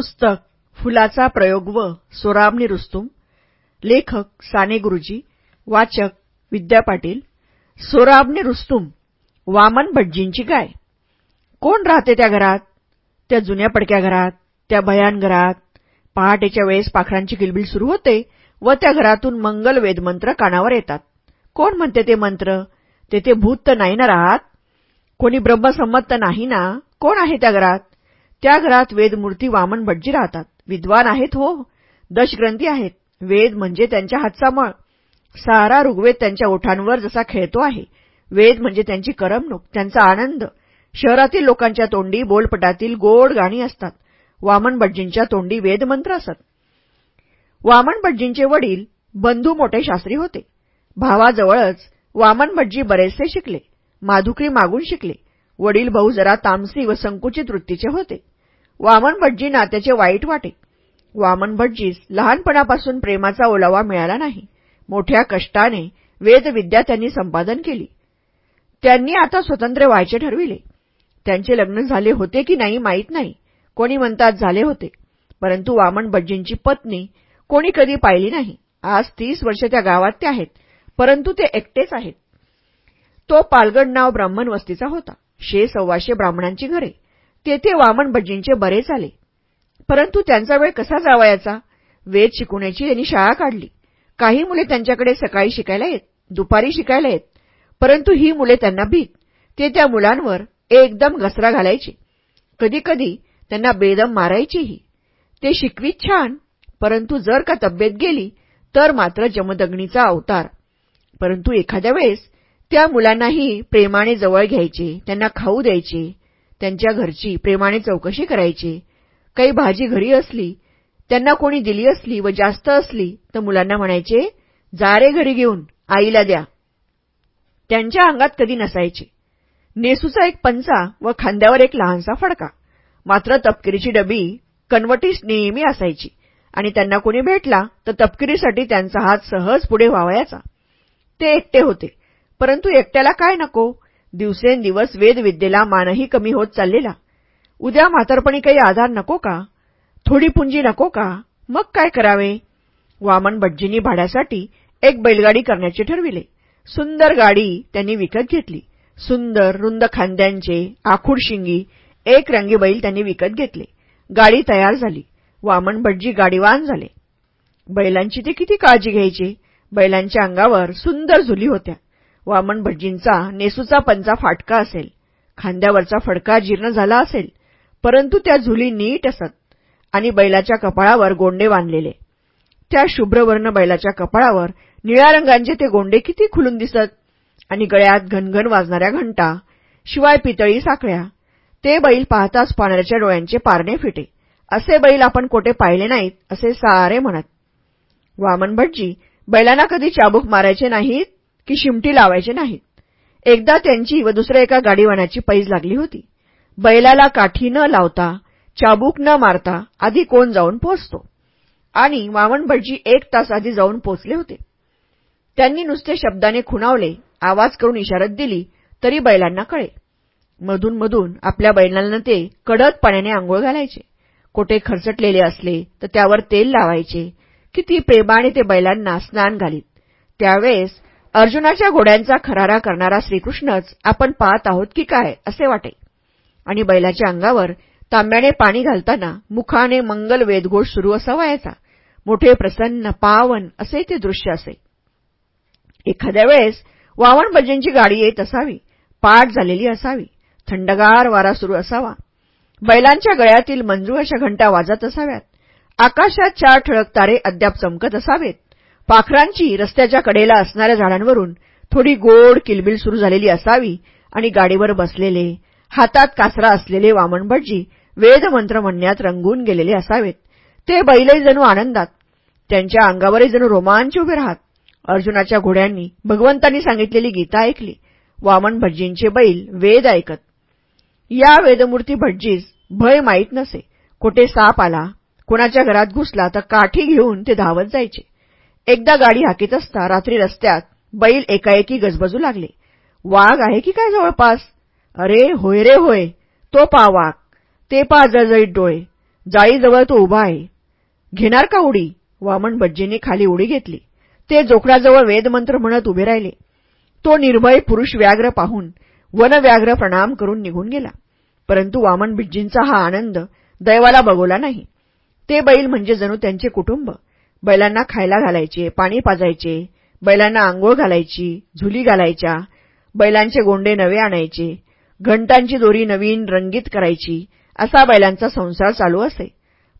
पुस्तक फुलाचा प्रयोग व सोराबनी रुस्तुम लेखक साने गुरुजी वाचक विद्या पाटील सोराबनी रुस्तुम वामन भटजींची गाय. कोण राहते त्या घरात? त्या जुन्या पडक्या घरात त्या भयान घरात पहाटेच्या वेळेस पाखरांची किलबिल सुरू होते व त्या घरातून मंगल वेदमंत्र कानावर येतात. कोण म्हणते ते मंत्र? तेथे भूत तर नाही ना राहत? कोणी ब्रह्मसंमत नाही ना? कोण आहे त्या घरात? त्या घरात वेदमूर्ती वामन भटजी राहतात. विद्वान आहेत हो. दशग्रंथी आहेत. वेद म्हणजे त्यांच्या हातचा मळ. सारा ऋग्वेद त्यांच्या ओठांवर जसा खेळतो आहे. वेद म्हणजे त्यांची करमणूक त्यांचा आनंद. शहरातील लोकांच्या तोंडी बोलपटातील गोड गाणी असतात. वामन भटजींच्या तोंडी वेदमंत्र असत. वामन भटजींचे वडील बंधू मोठे शास्त्री होते. भावाजवळच वामन भटजी बरेचसे शिकले. माधुकरी मागून शिकले. वडील भाऊ जरा तामसी व संकुचित वृत्तीचे होते. वामन भटजी नात्याचे वाईट वाटे. वामन भटजीस लहानपणापासून प्रेमाचा ओलावा मिळाला नाही. मोठ्या कष्टाने वेदविद्या त्यांनी संपादन केली. त्यांनी आता स्वतंत्र व्हायचे ठरविले. त्यांचे लग्न झाले होते की नाही माहीत नाही. कोणी म्हणतात झाले होते. परंतु वामन भटजींची पत्नी कोणी कधी पाहिली नाही. आज तीस वर्ष त्या गावात ते आहेत. परंतु ते एकटेच आहेत. तो पालगड नाव ब्राह्मण वस्तीचा होता. शे सव्वाशे ब्राह्मणांची घरे. तेथे वामन भटजींचे बरेच आले परंतु त्यांचा वेळ कसा जावायचा? वेद शिकवण्याची त्यांनी शाळा काढली. काही मुले त्यांच्याकडे सकाळी शिकायला येत दुपारी शिकायला येत. परंतु ही मुले त्यांना भीत ते त्या मुलांवर एकदम घसरा घालायचे. कधीकधी त्यांना बेदम मारायचीही. ते शिकवीत छान परंतु जर का तब्येत गेली तर मात्र जमदग्नीचा अवतार. परंतु एखाद्या वेळेस त्या मुलांनाही प्रेमाने जवळ घ्यायचे त्यांना खाऊ द्यायचे त्यांच्या घरची प्रेमाने चौकशी करायची. काही भाजी घरी असली त्यांना कोणी दिली असली व जास्त असली तर मुलांना म्हणायचे जा रे घरी घेऊन आईला द्या. त्यांच्या अंगात कधी नसायचे. नेसूचा एक पंचा व खांद्यावर एक लहानसा फडका. मात्र तपकिरीची डबी कनवटीस नेहमी असायची. आणि त्यांना कोणी भेटला तर तपकिरीसाठी त्यांचा हात सहज पुढे व्हावयाचा. ते एकटे होते. परंतु एकट्याला काय नको? दिवसेंदिवस वेदविद्येला मानही कमी होत चाललेला. उद्या म्हातारपणी काही आधार नको का? थोडी पुंजी नको का? मग काय करावे? वामन भटजींनी भाड्यासाठी एक बैलगाडी करण्याचे ठरविले. सुंदर गाडी त्यांनी विकत घेतली. सुंदर रुंद खांद्यांचे आखूड शिंगी एक रंगी बैल त्यांनी विकत घेतले. गाडी तयार झाली. वामन भटजी गाडीवान झाले. बैलांची ते किती काळजी घ्यायचे? बैलांच्या अंगावर सुंदर झुली होत्या. वामन भटजींचा नेसूचा पंचा फाटका असेल. खांद्यावरचा फडका जीर्ण झाला असेल. परंतु त्या झुली नीट असत आणि बैलाच्या कपाळावर गोंडे बांधलेले. त्या शुभ्रवर्ण बैलाच्या कपाळावर निळ्या रंगांचे ते गोंडे किती खुलून दिसत आणि गळ्यात घनघन वाजणाऱ्या घंटा शिवाय पितळी साखळ्या. ते बैल पाहताच पाण्याच्या डोळ्यांचे पारणे फिटे. असे बैल आपण कोठे पाहिले नाहीत असे सारे म्हणत. वामन भटजी बैलांना कधी चाबूक मारायचे नाहीत? की शिमटी लावायचे नाहीत एकदा त्यांची व दुसऱ्या एका गाडीवाण्याची पैज लागली होती. बैलाला काठी न लावता चाबूक न मारता आधी कोण जाऊन पोचतो आणि वामन भटजी एक तास आधी जाऊन पोचले होते. त्यांनी नुसते शब्दाने खुणावले आवाज करून इशारत दिली तरी बैलांना कळे मधून मधून आपल्या बैलांना ते कडक पाण्याने आंघोळ घालायचे. कोठे खरचटलेले असले तर त्यावर तेल लावायचे. किती प्रेमाने ते बैलांना स्नान घालीत. त्यावेळेस अर्जुनाच्या घोड्यांचा खरारा करणारा श्रीकृष्णच आपण पाहत आहोत की काय असे वाटे. आणि बैलाच्या अंगावर तांब्याने पाणी घालताना मुखाने मंगल वेदघोष सुरू असा व्हायचा मोठे प्रसन्न पावन असे ते दृश्य असे. एखाद्या वेळेस वावन भजनची गाडी येत असावी पाठ झालेली असावी थंडगार वारा सुरू असावा. बैलांच्या गळ्यातील मंजू अशा घंटा वाजत असाव्यात. आकाशात चार ठळक तारे अद्याप चमकत असावेत. पाखरांची रस्त्याच्या कडेला असणाऱ्या झाडांवरून थोडी गोड किलबिल सुरू झालेली असावी आणि गाडीवर बसलेले हातात कासरा असलेले वामन भटजी वेदमंत्र म्हणण्यात रंगून गेलेले असावेत. ते बैलही जणू आनंदात. त्यांच्या अंगावरही जणू रोमांच उभे राहत. अर्जुनाच्या घोड्यांनी भगवंतांनी सांगितलेली गीता ऐकली. वामन भटजींचे बैल वेद ऐकत. या वेदमूर्ती भटजीस भय माहीत नसे. कुठे साप आला कोणाच्या घरात घुसला तर काठी घेऊन ते धावत जायचे. एकदा गाडी हाकीत असता रात्री रस्त्यात बैल एकाएकी गजबजू लागले. वाघ आहे की काय जवळपास? अरे होय रे होय तो पा वाघ ते पा जळजळीत डोळे जाळीजवळ तो उभा आहे. घेणार का उडी? वामन भज्जींनी खाली उडी घेतली. ते जोखडाजवळ वेदमंत्र म्हणत उभे राहिले. तो निर्भय पुरुष व्याघ्र पाहून वनव्याघ्र प्रणाम करून निघून गेला. परंतु वामन भिज्जींचा हा आनंद दैवाला बगवला नाही. ते बैल म्हणजे जणू त्यांचे कुटुंब. बैलांना खायला घालायचे पाणी पाजायचे बैलांना आंघोळ घालायची झुली घालायच्या बैलांचे गोंडे नवे आणायचे घंटांची दोरी नवीन रंगीत करायची असा बैलांचा संसार चालू असे.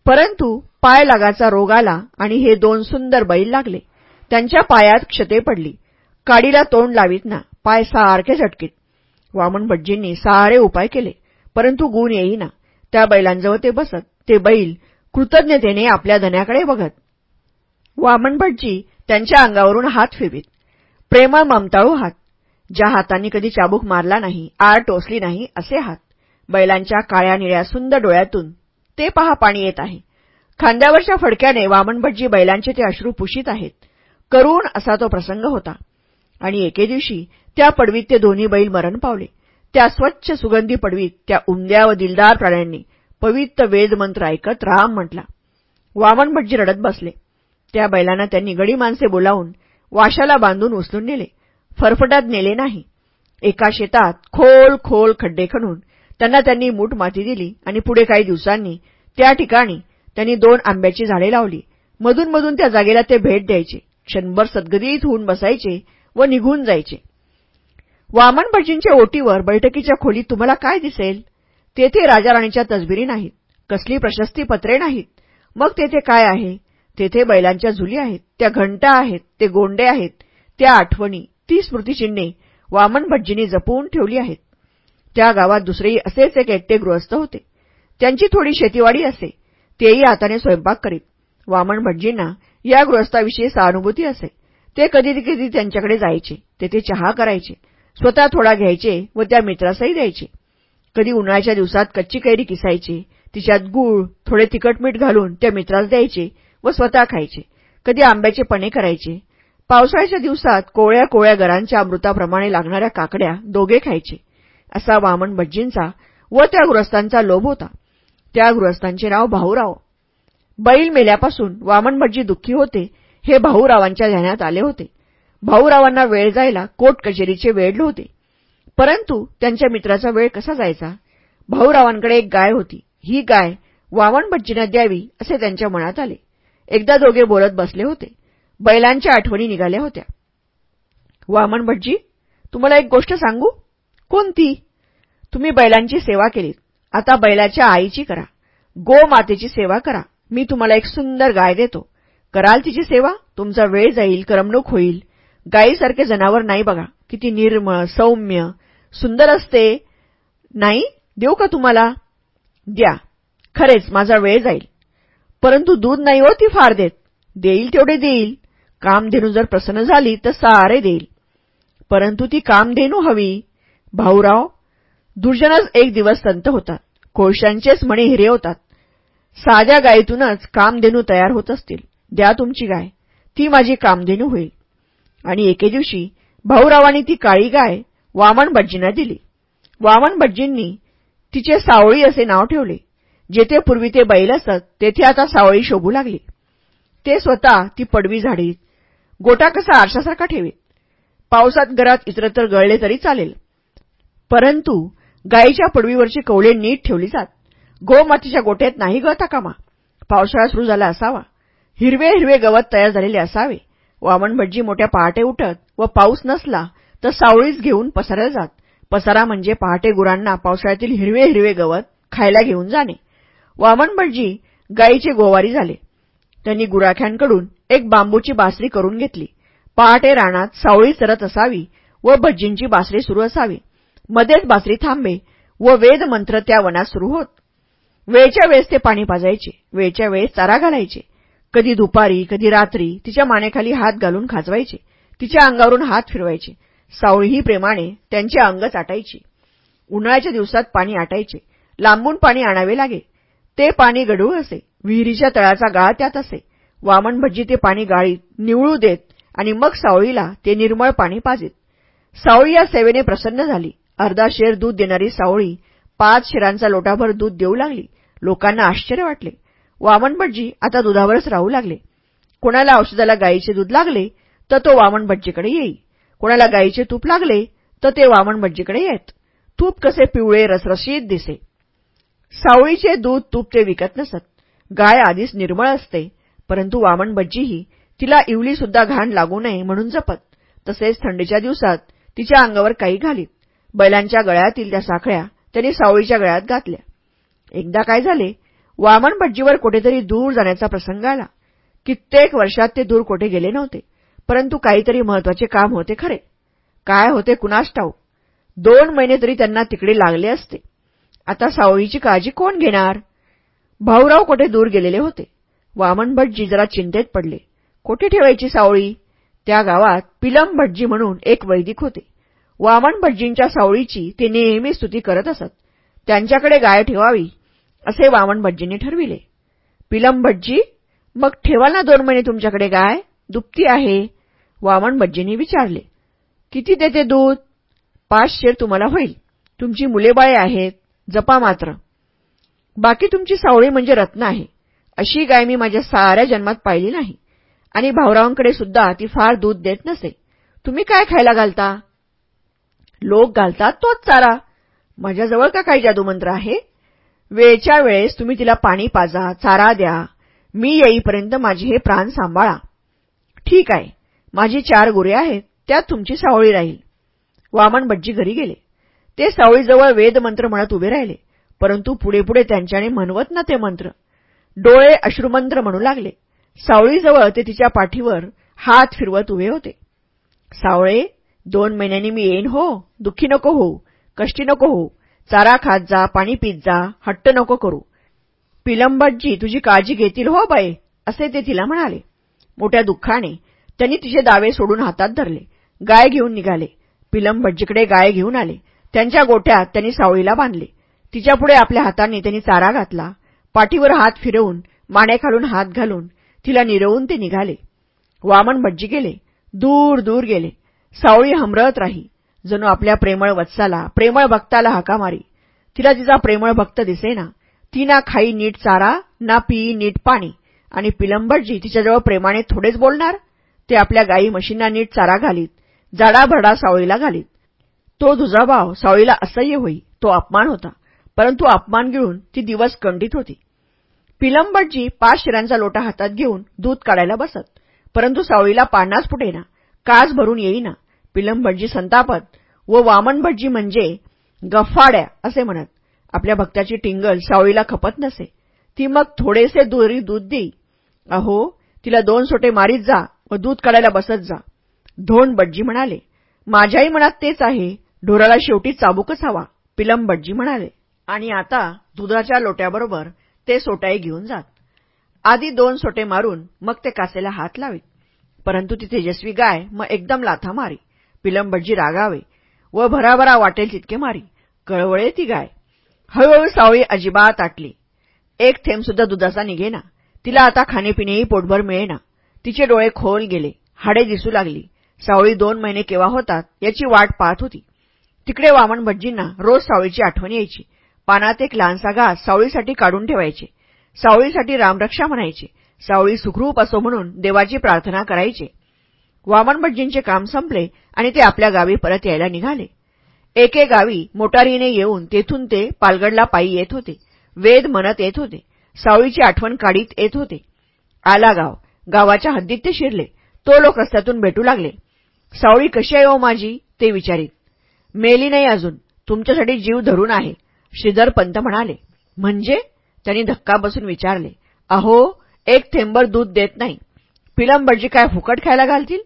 परंतु पाय लागाचा रोग आला आणि हे दोन सुंदर बैल लागले. त्यांच्या पायात क्षते पडली. काडीला तोंड लावीत ना पाय सारखे झटकीत. वामन भटजींनी सारे उपाय केले परंतु गुण येईना. त्या बैलांजवळ ते बसत ते बैल कृतज्ञतेने आपल्या धन्याकडे बघत वामन भटजी त्यांच्या अंगावरून हात फिरवीत. प्रेमळ ममताळू हात ज्या हातांनी कधी चाबूक मारला नाही आळ टोचली नाही असे हात. बैलांच्या काळ्या निळ्या सुंदर डोळ्यातून ते पहा पाणी येत आहे. खांद्यावरच्या फडक्याने वामनभटजी बैलांचे ते अश्रू पुशीत आहेत. करुण असा तो प्रसंग होता. आणि एके दिवशी त्या पडवीत ते दोन्ही बैल मरण पावले. त्या स्वच्छ सुगंधी पडवीत त्या उमद्या व दिलदार प्राण्यांनी पवित्र वेदमंत्र ऐकत राम म्हटला. वामनभटजी रडत बसले. त्या बैलांना त्यांनी गडी माणसे बोलावून वाशाला बांधून उचलून नेले. फरफटात नेले नाही. एका शेतात खोल खोल खड्डे खणून त्यांना त्यांनी मूठ माती दिली आणि पुढे काही दिवसांनी त्या ठिकाणी त्यांनी दोन आंब्याची झाडे लावली. मधून मधून त्या जागेला ते भेट द्यायचे. क्षणभर सद्गदित होऊन बसायचे व निघून जायचे. वामन भटजींच्या ओटीवर बैठकीच्या खोलीत तुम्हाला काय दिसेल? तेथे राजाराणीच्या तसबिरी नाहीत. कसली प्रशस्ती पत्रे नाहीत. मग तेथे काय आहे? तेथे बैलांच्या झुली आहेत त्या घंटा आहेत ते गोंडे आहेत त्या आठवणी ती स्मृतिचिन्हे वामन भटजींनी जपून ठेवली आहेत. त्या गावात दुसरेही असेच एक एकटे गृहस्थ होते. त्यांची थोडी शेतीवाडी असे तेही हाताने स्वयंपाक करीत. वामन भटजींना या गृहस्थाविषयी सहानुभूती असे. ते कधी कधी त्यांच्याकडे जायचे तेथे चहा करायचे स्वतः थोडा घ्यायचे व त्या मित्रासही द्यायचे. कधी उन्हाळ्याच्या दिवसात कच्ची कैरी किसायचे तिच्यात गूळ थोडे तिखट मीठ घालून त्या मित्रास द्यायचे व स्वतः खायचे. कधी आंब्याचे पणे करायचे. पावसाळ्याच्या दिवसात कोवळ्या कोवळ्या गरांच्या अमृताप्रमाणे लागणाऱ्या काकड्या दोघे खायचे. असा वामन भज्जींचा व त्या गृहस्थांचा लोभ होता. त्या गृहस्थांचे नाव भाऊराव. बैल मेल्यापासून वामन भटजी दुःखी होते हे भाऊरावांच्या ध्यानात आले होते. भाऊरावांना वेळ जायला कोर्ट कचेरीचे वेळले होते. परंतु त्यांच्या मित्राचा वेळ कसा जायचा? भाऊरावांकडे एक गाय होती. ही गाय वामन भज्जींना द्यावी असे त्यांच्या मनात आले. एकदा दोघे बोलत बसले होते. बैलांच्या आठवणी निघाल्या होत्या. वामन भटजी तुम्हाला एक गोष्ट सांगू? कोणती? तुम्ही बैलांची सेवा केलीत. आता बैलाच्या आईची करा. गो मातेची सेवा करा. मी तुम्हाला एक सुंदर गाय देतो. कराल तिची सेवा? तुमचा वेळ जाईल करमणूक होईल. गायीसारखे जनावर नाही बघा. किती निर्मळ सौम्य सुंदर असते. नाही? देऊ का तुम्हाला? द्या. खरेच माझा वेळ जाईल. परंतु दूध नाही हो ती फार देत. देईल तेवढे देईल. कामधेनू जर प्रसन्न झाली तर सारे देईल. परंतु ती कामधेनू हवी. भाऊराव दुर्जनच एक दिवस संत होतात. कोळशांचेच म्हणे हिरे होतात. साध्या गायीतूनच कामधेनू तयार होत असतील. द्या तुमची गाय. ती माझी कामधेनू होईल. आणि एके दिवशी भाऊरावांनी ती काळी गाय वामन भटजींना दिली. वामन भटजींनी तिचे सावळी असे नाव ठेवले. जेथे पूर्वी ते बैल असत तेथे आता सावळी शोभू लागली. ते स्वतः ती पडवी झाडीत गोटा कसा आरशासारखा ठेवीत पावसात घरात इतरत्र गळले तरी चालेल. परंतु गायीच्या पडवीवरची कवळे नीट ठेवली जात. गोमातीच्या गोट्यात नाही गळता कामा. पावसाळा सुरू झाला असावा. हिरवे हिरवे गवत तयार झालेले असावे. वामन भटजी मोठ्या पहाटे उठत व पाऊस नसला तर सावळीच घेऊन पसारायला जात. पसारा म्हणजे पहाटे गुरांना पावसाळ्यातील हिरवे हिरवे गवत खायला घेऊन जाणे. वामनभटजी गायीचे गोवारी झाले. त्यांनी गुराख्यांकडून एक बांबूची बासरी करून घेतली. पहाटे रानात सावळी चरत असावी व भज्जींची बासरी सुरू असावी. मध्येच बासरी थांबे व वेदमंत्र त्या वनात सुरू होत. वेळच्या वेळेस ते पाणी पाजायचे. वेळच्या वेळेस चारा घालायचे. कधी दुपारी कधी रात्री तिच्या मानेखाली हात घालून खाजवायचे. तिच्या अंगावरून हात फिरवायचे. सावळीही प्रेमाने त्यांचे अंग चाटायची. उन्हाळ्याच्या दिवसात पाणी आटायचे. लांबून पाणी आणावे लागे. ते पाणी गढूळ असे. विहिरीच्या तळाचा गाळ त्यात असे. वामन भज्जी ते पाणी गाळीत निवळू देत आणि मग सावळीला ते निर्मळ पाणी पाजित. सावळी या सेवेने प्रसन्न झाली. अर्धा शेर दूध देणारी सावळी पाच शेरांचा लोटाभर दूध देऊ लागली. लोकांना आश्चर्य वाटले. वामन भटजी आता दुधावरच राहू लागले. कोणाला औषधाला गायीचे दूध लागले तर तो वामन भटजीकडे येई. कोणाला गायीचे तूप लागले तर ते वामन भटजीकडे येत. तूप कसे पिवळे रसरशीत दिसे. सावळीचे दूध तूप ते विकत नसत. गाय आधीच निर्मळ असते परंतु वामन बज्जीही तिला इवलीसुद्धा घाण लागू नये म्हणून जपत. तसेच थंडीच्या दिवसात तिच्या अंगावर काही घालीत. बैलांच्या गळ्यातील त्या साखळ्या त्यांनी सावळीच्या गळ्यात घातल्या. एकदा काय झाले वामन बज्जीवर कुठेतरी दूर जाण्याचा प्रसंग आला. कित्येक वर्षात ते दूर कोठे गेले नव्हते परंतु काहीतरी महत्त्वाचे काम होते खरे. काय होते कुणास ठाऊ दोन महिने तरी त्यांना तिकडे लागले असते. आता सावळीची काळजी कोण घेणार? भाऊराव कोठे दूर गेलेले होते? वामन भटजी जरा चिंतेत पडले. कोठे ठेवायची सावळी? त्या गावात पिलम भटजी म्हणून एक वैदिक होते. वामन भटजींच्या सावळीची ते नेहमी स्तुती करत असत. त्यांच्याकडे गाय ठेवावी असे वामन भटजींनी ठरविले. पिलम भटजी मग ठेवाल ना दोन महिने तुमच्याकडे गाय? दुपती आहे. वामन भटजींनी विचारले. किती देते दूध? पाच शेर तुम्हाला होईल. तुमची मुलेबाळे आहेत. जपा मात्र. बाकी तुमची सावळी म्हणजे रत्न आहे. अशी गाय मी माझ्या साऱ्या जन्मात पाहिली नाही. आणि भाऊरावांकडे सुद्धा ती फार दूध देत नसे. तुम्ही काय खायला घालता? लोक घालतात तोच चारा. माझ्याजवळ का काही जादूमंत्र आहे? वेळच्या वेळेस तुम्ही तिला पाणी पाजा चारा द्या. मी येईपर्यंत माझे हे प्राण सांभाळा. ठीक आहे. माझी चार गुरे आहेत. त्यात तुमची सावळी राहील. वामन भटजी घरी गेले. ते सावळीजवळ वेदमंत्र म्हणत उभे राहिले. परंतु पुढे पुढे त्यांच्याने म्हणवत ना ते मंत्र. डोळे अश्रुमंत्र म्हणू लागले. सावळीजवळ ते तिच्या पाठीवर हात फिरवत उभे होते. सावळे दोन महिन्यांनी मी येईन हो दुःखी नको होऊ कष्टी नको हो चारा खात जा पाणी पीत जा हट्ट नको करू. पिलंबटजी तुझी काळजी घेतील हो बाई असे ते तिला म्हणाले. मोठ्या दुःखाने त्यांनी तिचे दावे सोडून हातात धरले. गाय घेऊन निघाले. पिलंबटजीकडे गाय घेऊन आले. त्यांच्या गोट्यात त्यांनी सावळीला बांधले. तिच्यापुढे आपल्या हातांनी त्यांनी चारा घातला. पाठीवर हात फिरवून माने हात घालून तिला निरवून ते निघाले. वामन भटजी गेले. दूर दूर गेले. सावळी हमरत राही. जणू आपल्या प्रेमळ वत्साला प्रेमळ भक्ताला हाका मारी. तिला तिचा प्रेमळ भक्त दिसेना. ती ना खाई नीट चारा ना पी नीट पाणी. आणि पिलंबटजी तिच्याजवळ प्रेमाने थोडेच बोलणार? ते आपल्या गायी म्हशींना नीट चारा घालीत. जाडाभरडा सावळीला घालीत. तो दुजाभाव सावळीला असह्य होई तो अपमान होता. परंतु अपमान गिळून ती दिवस कंडित होती. पिलंबटजी पाच शिरांचा लोटा हातात घेऊन दूध काढायला बसत. परंतु सावळीला पाण्यास फुटेना कास भरून येईना. पिलंबटजी संतापत व वामनभटजी म्हणजे गफ्फाड्या असे म्हणत. आपल्या भक्ताची टिंगल सावळीला खपत नसे. ती मग थोडेसे दुरी दूध देई अहो तिला दोन सोटे मारीत जा व दूध काढायला बसत जा. धोंड भटजी म्हणाले माझ्याही मनात तेच आहे. ढोराला शेवटी चाबूकच हवा पिलंबटजी म्हणाले. आणि आता दुधाच्या लोट्याबरोबर ते सोटाई घेऊन जात. आधी दोन सोटे मारून मग ते कासेला हात लावीत. परंतु ती तेजस्वी गाय मग एकदम लाथा मारी. पिलंबटजी रागावे व भराभरा वाटेल तितके मारी. कळवळे ती गाय. हळूहळू सावळी अजिबात आटली. एक थेंब सुद्धा दुधाचा निघेना. तिला आता खाणेपिणेही पोटभर मिळेना. तिचे डोळे खोल गेले. हाडे दिसू लागली. सावळी दोन महिने केव्हा होतात याची वाट पाहत होती. तिकडे वामन भटजींना रोज सावळीची आठवण यायची. पानात एक लहानसा घास सावळीसाठी काढून ठेवायचे. सावळीसाठी रामरक्षा म्हणायचे. सावळी सुखरूप असो म्हणून देवाची प्रार्थना करायचे. वामन भटजींचे काम संपले आणि ते आपल्या गावी परत यायला निघाले. एके गावी मोटारीने येऊन तेथून ते पालगडला पायी येत होते. वेद म्हणत येत होते. सावळीची आठवण काढीत येत होते. आला गाव. गावाच्या हद्दीत ते शिरले. तो लोक रस्त्यातून भेटू लागले. सावळी कशी आहे ओ माझी? ते विचारित. मेली नाही अजून. तुमच्यासाठी जीव धरून आहे. श्रीधर पंत म्हणाले. म्हणजे? त्यांनी धक्का बसून विचारले. अहो एक थेंबर दूध देत नाही. पिलंबरजी काय फुकट खायला घालतील?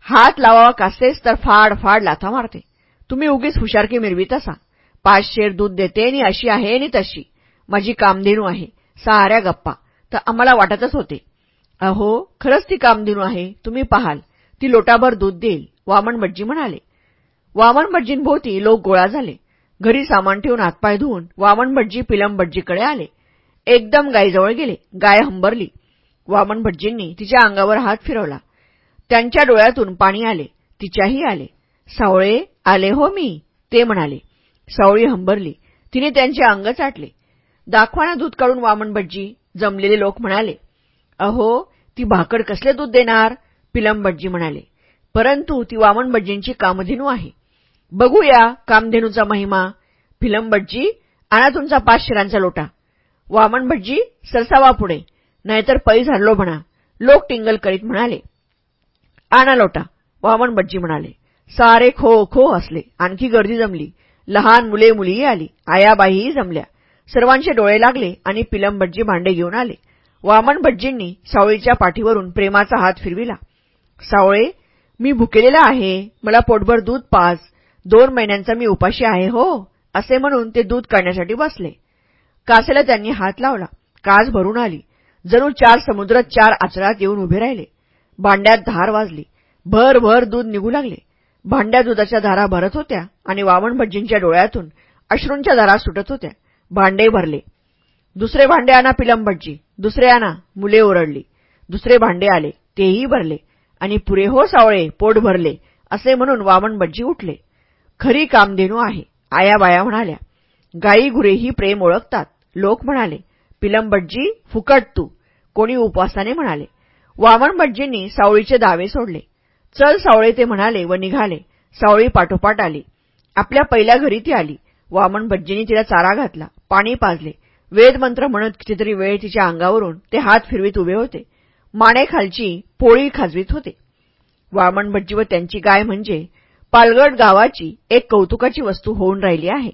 हात लावावा कासेस तर फाड फाड लाथा मारते. तुम्ही उगीच हुशारकी मिरवीत असा. पाच शेर दूध देते आणि अशी आहे आणि तशी. माझी कामधेनू आहे. साऱ्या गप्पा. तर आम्हाला वाटतच होते. अहो खरंच ती कामधेनू आहे. तुम्ही पाहाल. ती लोटाभर दूध देईल. वामन भटजी म्हणाले. वामन भटजींभोवती लोक गोळा झाले. घरी सामान ठेवून हातपाय धुवून वामन भटजी पिलम भटजीकडे आले. एकदम गायीजवळ गेले. गाय हंबरली. वामन भटजींनी तिच्या अंगावर हात फिरवला. त्यांच्या डोळ्यातून पाणी आले. तिच्याही आले. सावळे आले हो मी ते म्हणाले. सावळी हंबरली. तिने त्यांचे अंग चाटले. दाखवाना दूध काढून वामन भटजी जमलेले लोक म्हणाले अहो ती भाकड कसले दूध देणार? पिलंबटजी म्हणाले परंतु ती वामनभटजींची कामधेनू आहे. बघूया कामधेनूचा महिमा फिलंबटजी आणा तुमचा पाच शिरांचा लोटा. वामन भटजी सरसावा पुढे नाहीतर पै झाडलो म्हणा लोक टिंगल करीत म्हणाले. आणा लोटा वामन भटजी म्हणाले. सारे खो खो हसले आणखी गर्दी जमली. लहान मुले मुलीही आली आयाबाईही जमल्या. सर्वांचे डोळे लागले आणि पिलंबटजी भांडे घेऊन आले. वामन भटजींनी सावळीच्या पाठीवरून प्रेमाचा हात फिरविला. सावळे मी भुकेलेला आहे मला पोटभर दूध पाज. दोन महिन्यांचा मी उपाशी आहे हो असे म्हणून ते दूध काढण्यासाठी बसले. कासेला त्यांनी हात लावला. कास भरून आली. जणू चार समुद्रात चार आचरात येऊन उभे राहिले. भांड्यात धार वाजली. भर भर दूध निघू लागले. भांड्या दुधाच्या धारा भरत होत्या आणि वामनभटजींच्या डोळ्यातून अश्रूंच्या धारा सुटत होत्या. भांडे भरले. दुसरे भांडे आणा पिलंभटजी दुसरे आणा. मुले ओरडली. दुसरे भांडे आले. तेही भरले. आणि पुरे हो सावळे पोट भरले. असे म्हणून वामनभटजी उठले. खरी कामधेनू आहे. आयाबाया म्हणाल्या गाई गुरेही प्रेम ओळखतात. लोक म्हणाले पिलंबटजी फुकट तू. कोणी उपवासाने म्हणाले वामनभटजींनी सावळीचे दावे सोडले. चल सावळे ते म्हणाले व निघाले. सावळी पाठोपाठ आली. आपल्या पहिल्या घरी ती आली. वामनभटजींनी तिला चारा घातला पाणी पाजले. वेदमंत्र म्हणत कितीतरी वेळ तिच्या अंगावरून ते हात फिरवीत उभे होते. मानेखालची पोळी खाजवीत होते. वामनभटजी व त्यांची गाय म्हणजे पालगड गावाची एक कौतुकाची वस्तू होऊन राहिली आहे.